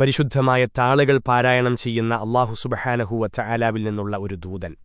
പരിശുദ്ധമായ താളുകൾ പാരായണം ചെയ്യുന്ന അള്ളാഹു സുബഹാനഹുവ ചായാലാവിൽ നിന്നുള്ള ഒരു ദൂതൻ.